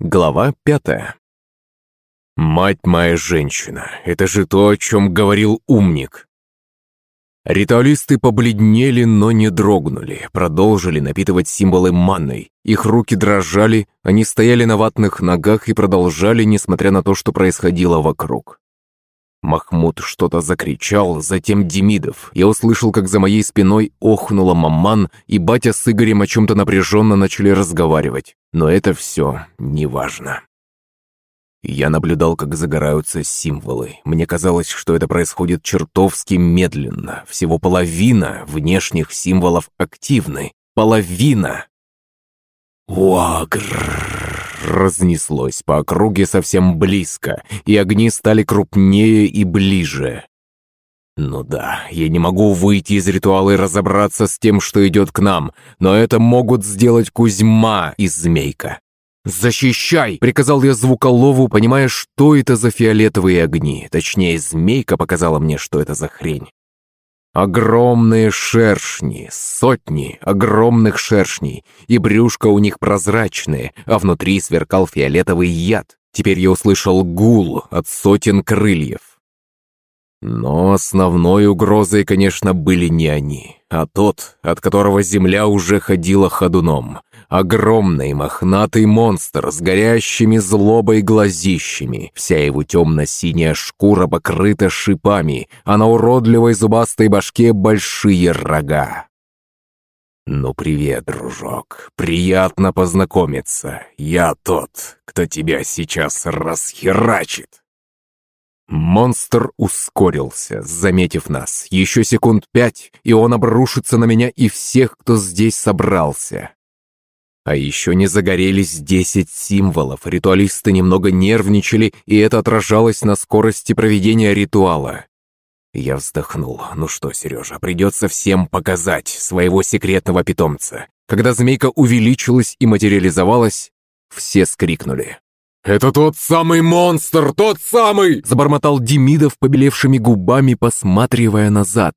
Глава пятая. «Мать моя женщина, это же то, о чем говорил умник!» Ритуалисты побледнели, но не дрогнули, продолжили напитывать символы манной. Их руки дрожали, они стояли на ватных ногах и продолжали, несмотря на то, что происходило вокруг. Махмуд что-то закричал, затем Демидов. Я услышал, как за моей спиной охнула маман, и батя с Игорем о чем-то напряженно начали разговаривать. Но это все неважно. Я наблюдал, как загораются символы. Мне казалось, что это происходит чертовски медленно. Всего половина внешних символов активны. Половина! Уагрррр! Разнеслось по округе совсем близко, и огни стали крупнее и ближе. Ну да, я не могу выйти из ритуала и разобраться с тем, что идет к нам, но это могут сделать Кузьма и Змейка. «Защищай!» — приказал я звуколову, понимая, что это за фиолетовые огни. Точнее, Змейка показала мне, что это за хрень. Огромные шершни, сотни огромных шершней, и брюшко у них прозрачное, а внутри сверкал фиолетовый яд. Теперь я услышал гул от сотен крыльев. Но основной угрозой, конечно, были не они, а тот, от которого земля уже ходила ходуном. Огромный мохнатый монстр с горящими злобой глазищами. Вся его темно-синяя шкура покрыта шипами, а на уродливой зубастой башке большие рога. «Ну, привет, дружок. Приятно познакомиться. Я тот, кто тебя сейчас расхерачит». Монстр ускорился, заметив нас. Еще секунд пять, и он обрушится на меня и всех, кто здесь собрался. А еще не загорелись десять символов, ритуалисты немного нервничали, и это отражалось на скорости проведения ритуала. Я вздохнул. Ну что, Сережа, придется всем показать своего секретного питомца. Когда змейка увеличилась и материализовалась, все скрикнули. «Это тот самый монстр, тот самый!» Забормотал Демидов побелевшими губами, посматривая назад.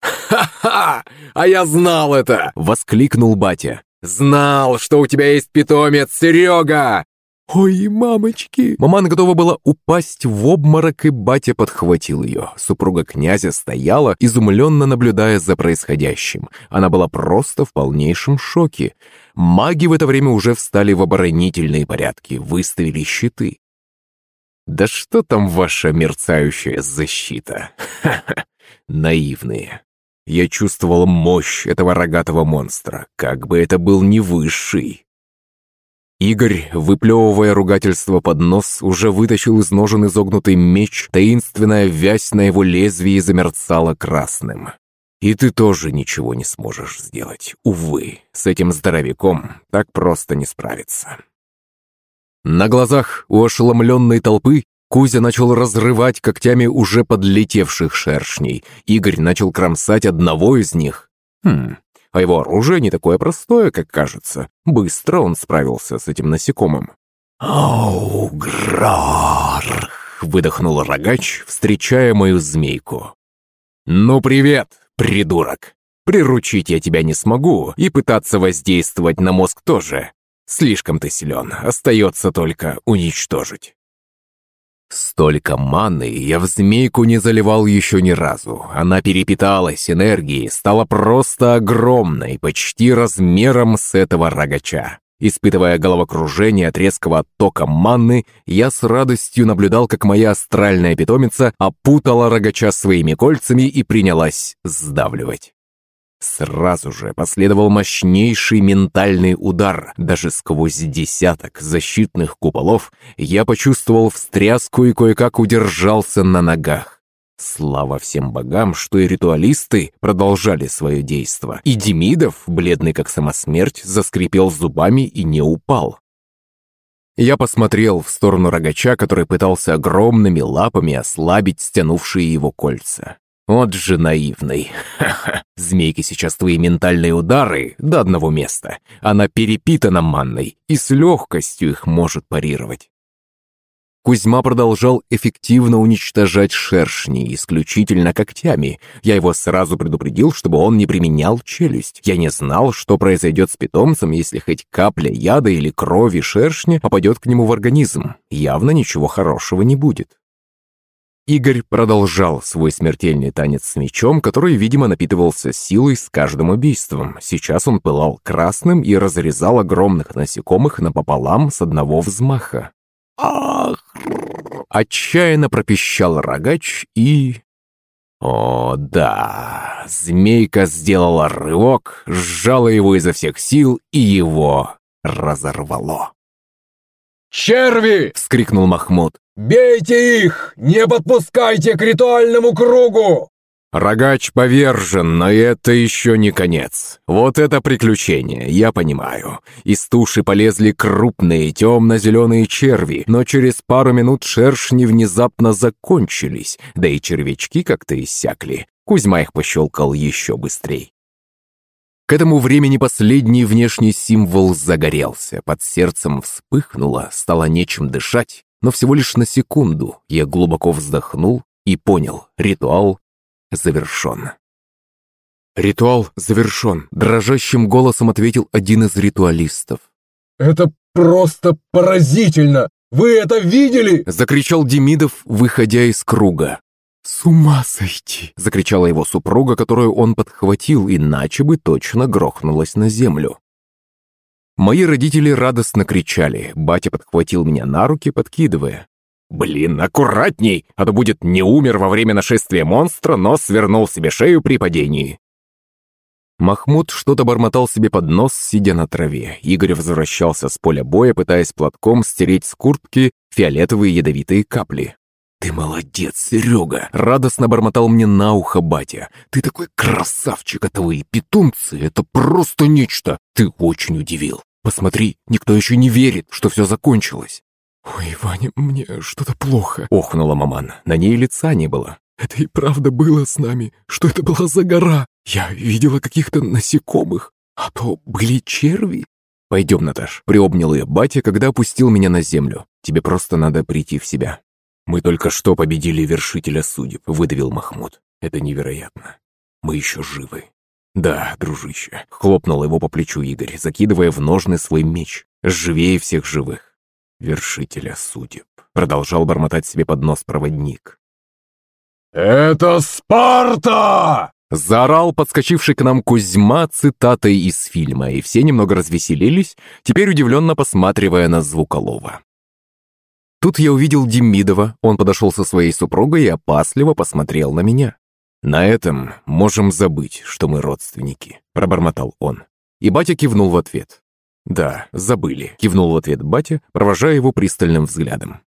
«Ха-ха! А я знал это!» Воскликнул батя. «Знал, что у тебя есть питомец, Серега!» «Ой, мамочки!» Маман готова была упасть в обморок, и батя подхватил ее. Супруга князя стояла, изумленно наблюдая за происходящим. Она была просто в полнейшем шоке. Маги в это время уже встали в оборонительные порядки, выставили щиты. «Да что там ваша мерцающая защита? Ха-ха, наивные!» Я чувствовал мощь этого рогатого монстра, как бы это был не высший. Игорь, выплевывая ругательство под нос, уже вытащил из ножен изогнутый меч, таинственная вязь на его лезвии замерцала красным. И ты тоже ничего не сможешь сделать, увы, с этим здоровяком так просто не справиться. На глазах у ошеломленной толпы Кузя начал разрывать когтями уже подлетевших шершней. Игорь начал кромсать одного из них. Хм, а его оружие не такое простое, как кажется. Быстро он справился с этим насекомым. «Ауграр!» — выдохнул рогач, встречая мою змейку. «Ну, привет, придурок! Приручить я тебя не смогу, и пытаться воздействовать на мозг тоже. Слишком ты силен, остается только уничтожить». Столько маны я в змейку не заливал еще ни разу. Она перепиталась энергией, стала просто огромной, почти размером с этого рогача. Испытывая головокружение от резкого оттока манны, я с радостью наблюдал, как моя астральная питомица опутала рогача своими кольцами и принялась сдавливать. Сразу же последовал мощнейший ментальный удар. Даже сквозь десяток защитных куполов я почувствовал встряску и кое-как удержался на ногах. Слава всем богам, что и ритуалисты продолжали свое действо. И Демидов, бледный как сама смерть, заскрипел зубами и не упал. Я посмотрел в сторону рогача, который пытался огромными лапами ослабить стянувшие его кольца. Вот же наивный. Ха-ха. Змейки сейчас твои ментальные удары до одного места. Она перепитана манной и с легкостью их может парировать. Кузьма продолжал эффективно уничтожать шершни, исключительно когтями. Я его сразу предупредил, чтобы он не применял челюсть. Я не знал, что произойдет с питомцем, если хоть капля яда или крови шершня попадет к нему в организм. Явно ничего хорошего не будет. Игорь продолжал свой смертельный танец с мечом, который, видимо, напитывался силой с каждым убийством. Сейчас он пылал красным и разрезал огромных насекомых напополам с одного взмаха. «Ах!» Отчаянно пропищал рогач и... О, да, змейка сделала рывок, сжала его изо всех сил и его разорвало. «Черви!» — вскрикнул Махмуд. «Бейте их! Не подпускайте к ритуальному кругу!» Рогач повержен, но это еще не конец. Вот это приключение, я понимаю. Из туши полезли крупные темно-зеленые черви, но через пару минут шершни внезапно закончились, да и червячки как-то иссякли. Кузьма их пощелкал еще быстрее. К этому времени последний внешний символ загорелся, под сердцем вспыхнуло, стало нечем дышать, но всего лишь на секунду я глубоко вздохнул и понял, ритуал завершен. «Ритуал завершен», — дрожащим голосом ответил один из ритуалистов. «Это просто поразительно! Вы это видели?» — закричал Демидов, выходя из круга. «С ума сойти!» — закричала его супруга, которую он подхватил, иначе бы точно грохнулась на землю. Мои родители радостно кричали, батя подхватил меня на руки, подкидывая. «Блин, аккуратней, а то будет не умер во время нашествия монстра, но свернул себе шею при падении». Махмуд что-то бормотал себе под нос, сидя на траве. Игорь возвращался с поля боя, пытаясь платком стереть с куртки фиолетовые ядовитые капли. «Ты молодец, Серега!» — радостно бормотал мне на ухо батя. «Ты такой красавчик, а твои питомцы — это просто нечто! Ты очень удивил! Посмотри, никто еще не верит, что все закончилось!» «Ой, Ваня, мне что-то плохо!» — охнула маман. На ней лица не было. «Это и правда было с нами, что это была за гора! Я видела каких-то насекомых, а то были черви!» «Пойдем, Наташ», — приобнял ее батя, когда опустил меня на землю. «Тебе просто надо прийти в себя». «Мы только что победили вершителя судеб», — выдавил Махмуд. «Это невероятно. Мы еще живы». «Да, дружище», — хлопнул его по плечу Игорь, закидывая в ножны свой меч. «Живее всех живых». «Вершителя судеб», — продолжал бормотать себе под нос проводник. «Это Спарта!» Заорал подскочивший к нам Кузьма цитатой из фильма, и все немного развеселились, теперь удивленно посматривая на Звуколова. Тут я увидел Демидова, он подошел со своей супругой и опасливо посмотрел на меня. «На этом можем забыть, что мы родственники», — пробормотал он. И батя кивнул в ответ. «Да, забыли», — кивнул в ответ батя, провожая его пристальным взглядом.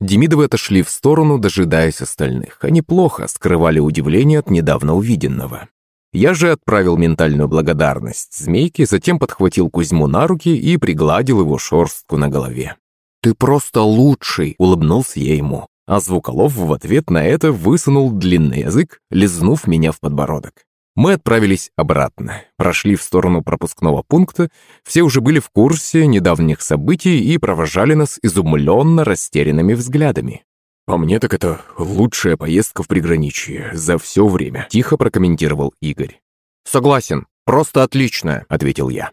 Демидовы отошли в сторону, дожидаясь остальных. Они плохо скрывали удивление от недавно увиденного. Я же отправил ментальную благодарность змейке, затем подхватил Кузьму на руки и пригладил его шорстку на голове. «Ты просто лучший!» — улыбнулся я ему. А Звуколов в ответ на это высунул длинный язык, лизнув меня в подбородок. Мы отправились обратно, прошли в сторону пропускного пункта, все уже были в курсе недавних событий и провожали нас изумленно растерянными взглядами. «По мне так это лучшая поездка в приграничье за все время», — тихо прокомментировал Игорь. «Согласен, просто отличная», — ответил я.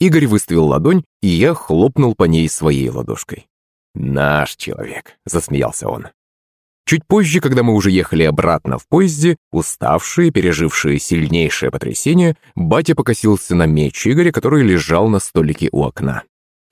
Игорь выставил ладонь, и я хлопнул по ней своей ладошкой. «Наш человек», — засмеялся он. Чуть позже, когда мы уже ехали обратно в поезде, уставшие, пережившие сильнейшее потрясение, батя покосился на меч Игоря, который лежал на столике у окна.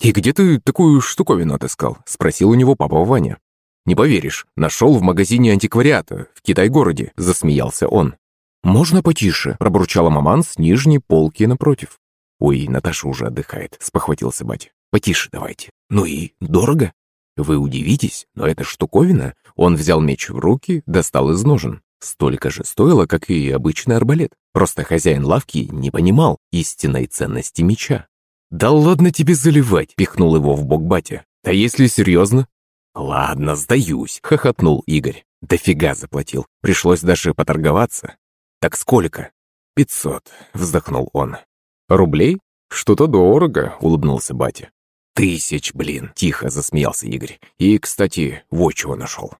«И где ты такую штуковину отыскал?» — спросил у него папа Ваня. «Не поверишь, нашел в магазине антиквариата, в Китай-городе», — засмеялся он. «Можно потише?» — пробурчала маман с нижней полки напротив. «Ой, Наташа уже отдыхает», — спохватился батя. «Потише давайте». «Ну и дорого?» «Вы удивитесь, но эта штуковина...» Он взял меч в руки, достал из ножен. Столько же стоило, как и обычный арбалет. Просто хозяин лавки не понимал истинной ценности меча. «Да ладно тебе заливать!» — пихнул его в бок батя. «А если серьезно?» «Ладно, сдаюсь», — хохотнул Игорь. «Дофига заплатил. Пришлось даже поторговаться». «Так сколько?» «Пятьсот», — вздохнул он. «Рублей? Что-то дорого», — улыбнулся батя. Тысяч, блин!» – тихо засмеялся Игорь. «И, кстати, вот чего нашел».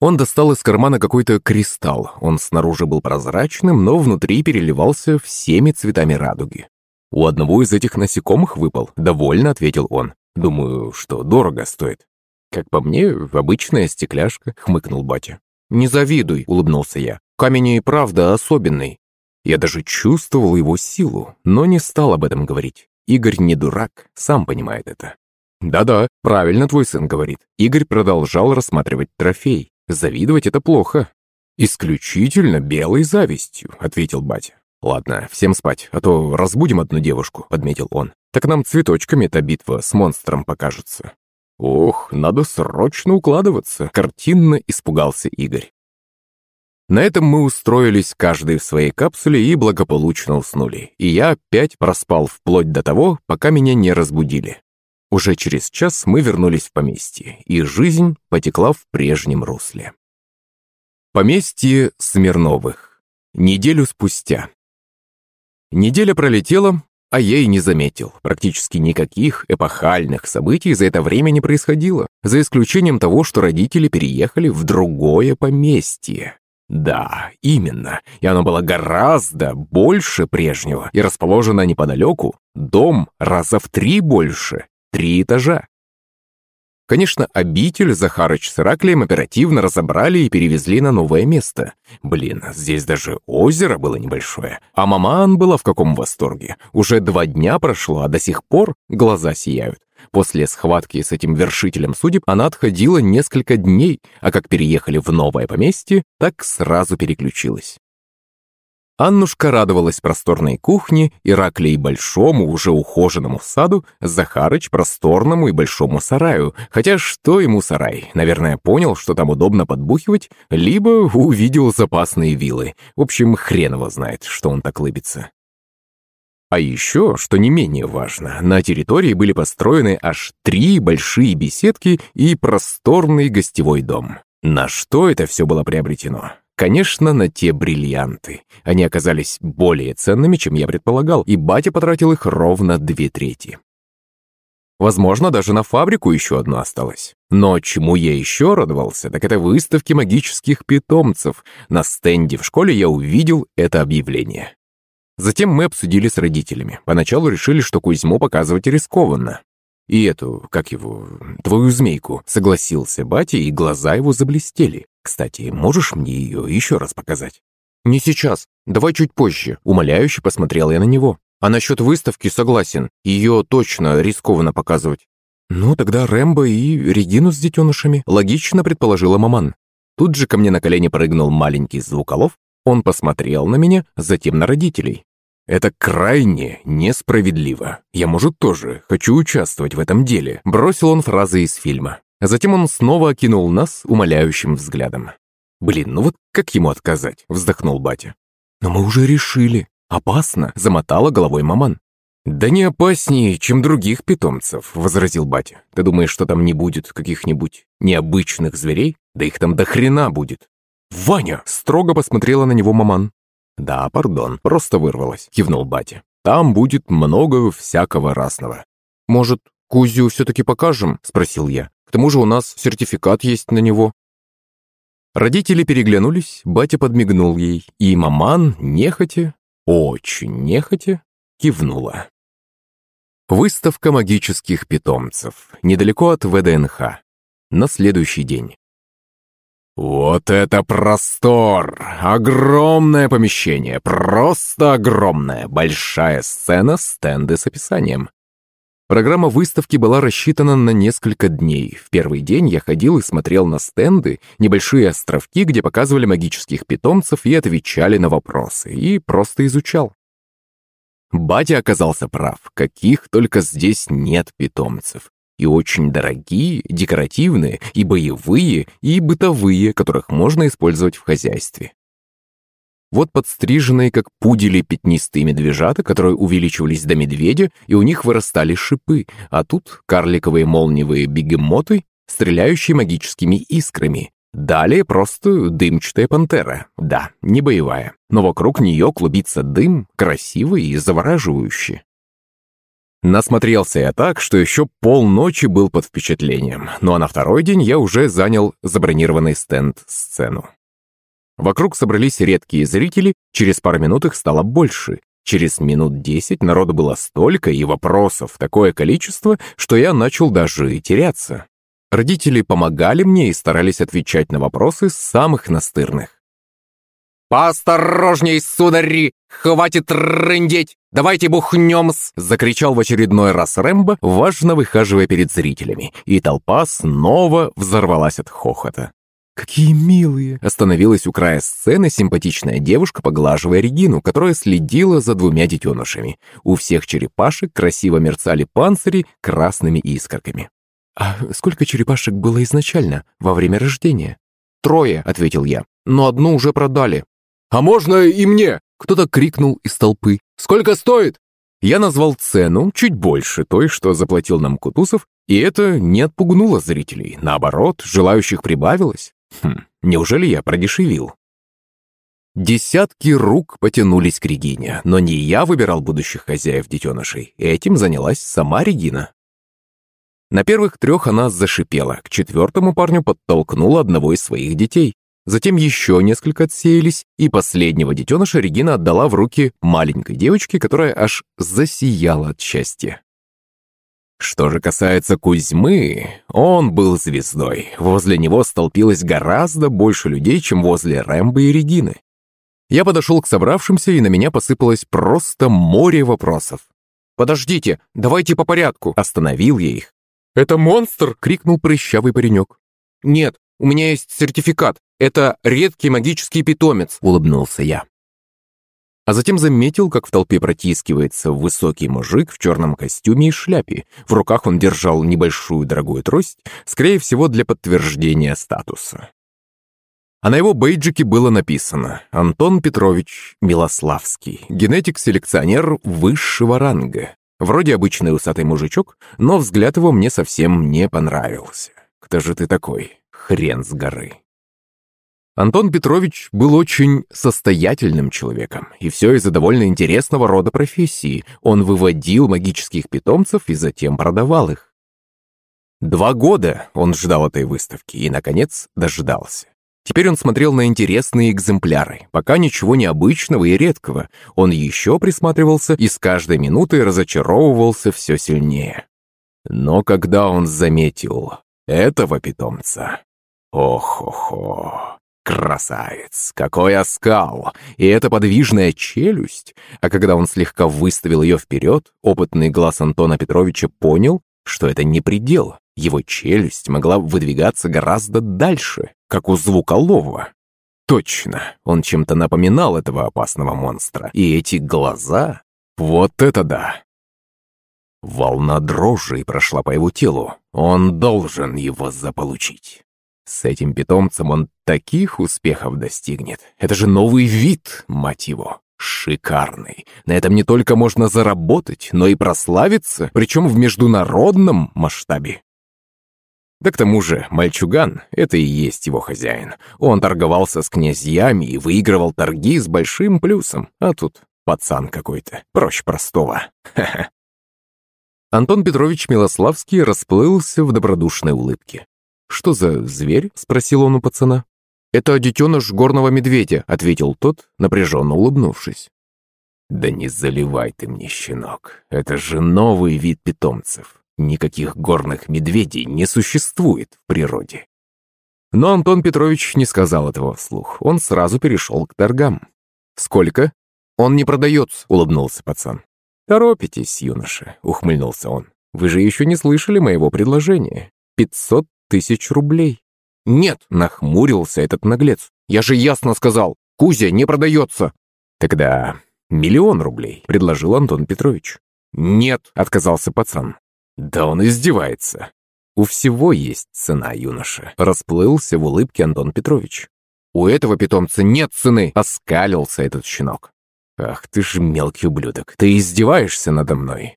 Он достал из кармана какой-то кристалл. Он снаружи был прозрачным, но внутри переливался всеми цветами радуги. «У одного из этих насекомых выпал», — довольно ответил он. «Думаю, что дорого стоит». «Как по мне, обычная стекляшка», — хмыкнул батя. «Не завидуй», — улыбнулся я. «Камень и правда особенный». Я даже чувствовал его силу, но не стал об этом говорить. Игорь не дурак, сам понимает это. «Да-да, правильно твой сын говорит». Игорь продолжал рассматривать трофей. Завидовать это плохо. Исключительно белой завистью, ответил батя. «Ладно, всем спать, а то разбудим одну девушку», — подметил он. «Так нам цветочками эта битва с монстром покажется». «Ох, надо срочно укладываться», — картинно испугался Игорь. На этом мы устроились каждый в своей капсуле и благополучно уснули, и я опять проспал вплоть до того, пока меня не разбудили. Уже через час мы вернулись в поместье, и жизнь потекла в прежнем русле. Поместье Смирновых. Неделю спустя. Неделя пролетела, а я и не заметил. Практически никаких эпохальных событий за это время не происходило, за исключением того, что родители переехали в другое поместье. Да, именно, и оно было гораздо больше прежнего, и расположено неподалеку, дом раза в три больше, Три этажа. Конечно, обитель Захарыч с Ираклием оперативно разобрали и перевезли на новое место. Блин, здесь даже озеро было небольшое. А маман была в каком восторге. Уже два дня прошло, а до сих пор глаза сияют. После схватки с этим вершителем судеб она отходила несколько дней, а как переехали в новое поместье, так сразу переключилась. Аннушка радовалась просторной кухне, Ираклий большому, уже ухоженному саду, Захарыч просторному и большому сараю. Хотя что ему сарай? Наверное, понял, что там удобно подбухивать, либо увидел запасные вилы. В общем, хрен его знает, что он так лыбится. А еще, что не менее важно, на территории были построены аж три большие беседки и просторный гостевой дом. На что это все было приобретено? Конечно, на те бриллианты. Они оказались более ценными, чем я предполагал, и батя потратил их ровно две трети. Возможно, даже на фабрику еще одну осталось. Но чему я еще радовался, так это выставки магических питомцев. На стенде в школе я увидел это объявление. Затем мы обсудили с родителями. Поначалу решили, что Кузьму показывать рискованно. И эту, как его, твою змейку, согласился батя, и глаза его заблестели. Кстати, можешь мне ее еще раз показать? Не сейчас, давай чуть позже. Умоляюще посмотрел я на него. А насчет выставки согласен, ее точно рискованно показывать. Ну, тогда Рэмбо и Регину с детенышами, логично предположила маман. Тут же ко мне на колени прыгнул маленький звуколов, он посмотрел на меня, затем на родителей. Это крайне несправедливо. Я, может, тоже хочу участвовать в этом деле. Бросил он фразы из фильма. Затем он снова окинул нас умоляющим взглядом. «Блин, ну вот как ему отказать?» – вздохнул батя. «Но мы уже решили. Опасно!» – замотала головой маман. «Да не опаснее, чем других питомцев», – возразил батя. «Ты думаешь, что там не будет каких-нибудь необычных зверей? Да их там до хрена будет!» «Ваня!» – строго посмотрела на него маман. «Да, пардон, просто вырвалась», — кивнул батя. «Там будет много всякого разного». «Может, Кузю все-таки покажем?» — спросил я. «К тому же у нас сертификат есть на него». Родители переглянулись, батя подмигнул ей, и маман, нехотя, очень нехотя, кивнула. Выставка магических питомцев, недалеко от ВДНХ. На следующий день. «Вот это простор! Огромное помещение, просто огромное! Большая сцена, стенды с описанием. Программа выставки была рассчитана на несколько дней. В первый день я ходил и смотрел на стенды, небольшие островки, где показывали магических питомцев и отвечали на вопросы, и просто изучал. Батя оказался прав, каких только здесь нет питомцев и очень дорогие, декоративные, и боевые, и бытовые, которых можно использовать в хозяйстве. Вот подстриженные, как пудели, пятнистые медвежата, которые увеличивались до медведя, и у них вырастали шипы, а тут карликовые молниевые бегемоты, стреляющие магическими искрами. Далее просто дымчатая пантера. Да, не боевая, но вокруг нее клубится дым, красивый и завораживающий. Насмотрелся я так, что еще полночи был под впечатлением, ну а на второй день я уже занял забронированный стенд-сцену. Вокруг собрались редкие зрители, через пару минут их стало больше. Через минут десять народу было столько и вопросов такое количество, что я начал даже и теряться. Родители помогали мне и старались отвечать на вопросы самых настырных. «Поосторожней, судари! Хватит рындеть! Давайте бухнем-с!» Закричал в очередной раз Рэмбо, важно выхаживая перед зрителями, и толпа снова взорвалась от хохота. «Какие милые!» Остановилась у края сцены симпатичная девушка, поглаживая Регину, которая следила за двумя детенышами. У всех черепашек красиво мерцали панцири красными искорками. «А сколько черепашек было изначально, во время рождения?» «Трое», — ответил я, — «но одну уже продали». «А можно и мне?» — кто-то крикнул из толпы. «Сколько стоит?» Я назвал цену чуть больше той, что заплатил нам Кутусов, и это не отпугнуло зрителей. Наоборот, желающих прибавилось. Хм, неужели я продешевил? Десятки рук потянулись к Регине, но не я выбирал будущих хозяев детенышей. Этим занялась сама Регина. На первых трех она зашипела, к четвертому парню подтолкнула одного из своих детей. Затем еще несколько отсеялись, и последнего детеныша Регина отдала в руки маленькой девочке, которая аж засияла от счастья. Что же касается Кузьмы, он был звездой. Возле него столпилось гораздо больше людей, чем возле Рэмбо и Регины. Я подошел к собравшимся, и на меня посыпалось просто море вопросов. «Подождите, давайте по порядку!» Остановил я их. «Это монстр!» — крикнул прыщавый паренек. «Нет, у меня есть сертификат. Это редкий магический питомец», — улыбнулся я. А затем заметил, как в толпе протискивается высокий мужик в черном костюме и шляпе. В руках он держал небольшую дорогую трость, скорее всего, для подтверждения статуса. А на его бейджике было написано «Антон Петрович Милославский, генетик-селекционер высшего ранга». Вроде обычный усатый мужичок, но взгляд его мне совсем не понравился. «Кто же ты такой? Хрен с горы!» Антон Петрович был очень состоятельным человеком, и все из-за довольно интересного рода профессии. Он выводил магических питомцев и затем продавал их. Два года он ждал этой выставки и, наконец, дождался. Теперь он смотрел на интересные экземпляры, пока ничего необычного и редкого. Он еще присматривался и с каждой минутой разочаровывался все сильнее. Но когда он заметил этого питомца... Ох-охо... Красавец! Какой оскал! И эта подвижная челюсть! А когда он слегка выставил ее вперед, опытный глаз Антона Петровича понял, что это не предел. Его челюсть могла выдвигаться гораздо дальше, как у звуколова. Точно, он чем-то напоминал этого опасного монстра. И эти глаза... Вот это да! Волна дрожи прошла по его телу. Он должен его заполучить. С этим питомцем он таких успехов достигнет. Это же новый вид, мать его. Шикарный. На этом не только можно заработать, но и прославиться, причем в международном масштабе. Да к тому же, мальчуган — это и есть его хозяин. Он торговался с князьями и выигрывал торги с большим плюсом, а тут пацан какой-то, проще простого. Ха-ха. Антон Петрович Милославский расплылся в добродушной улыбке. «Что за зверь?» — спросил он у пацана. «Это детеныш горного медведя», — ответил тот, напряженно улыбнувшись. «Да не заливай ты мне, щенок. Это же новый вид питомцев. Никаких горных медведей не существует в природе». Но Антон Петрович не сказал этого вслух. Он сразу перешел к торгам. «Сколько?» «Он не продается», — улыбнулся пацан. «Торопитесь, юноша», — ухмыльнулся он. «Вы же еще не слышали моего предложения. Пятьсот тысяч рублей. «Нет!» — нахмурился этот наглец. «Я же ясно сказал, Кузя не продается!» «Тогда миллион рублей», — предложил Антон Петрович. «Нет!» — отказался пацан. «Да он издевается!» «У всего есть цена, юноша», — расплылся в улыбке Антон Петрович. «У этого питомца нет цены!» — оскалился этот щенок. «Ах ты ж мелкий ублюдок, ты издеваешься надо мной!»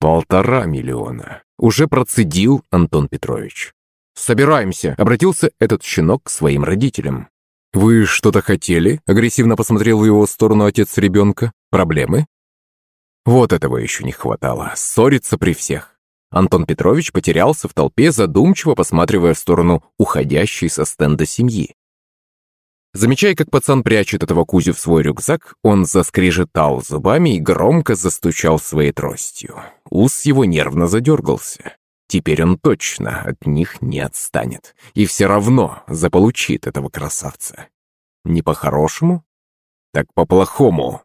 «Полтора миллиона», — уже процедил Антон Петрович. «Собираемся», — обратился этот щенок к своим родителям. «Вы что-то хотели?» — агрессивно посмотрел в его сторону отец ребенка. «Проблемы?» Вот этого еще не хватало, ссориться при всех. Антон Петрович потерялся в толпе, задумчиво посматривая в сторону уходящей со стенда семьи. Замечая, как пацан прячет этого Кузю в свой рюкзак, он заскрежетал зубами и громко застучал своей тростью. Ус его нервно задергался. Теперь он точно от них не отстанет. И все равно заполучит этого красавца. Не по-хорошему? Так по-плохому.